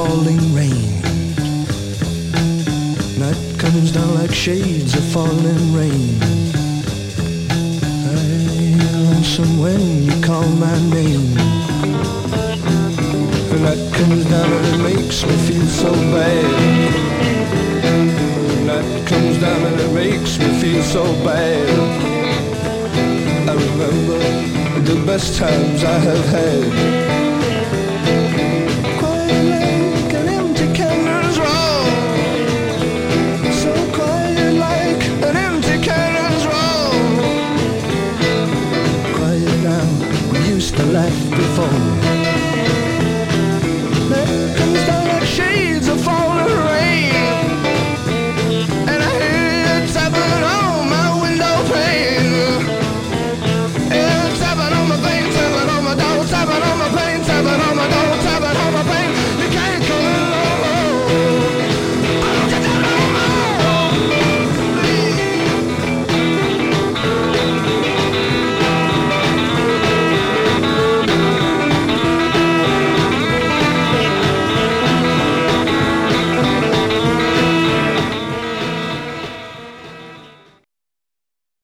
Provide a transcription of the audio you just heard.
falling rain. Night comes down like shades of falling rain. I'm lonesome when you call my name. The night comes down and it makes me feel so bad. Night comes down and it makes me feel so bad. I remember the best times I have had. the left before.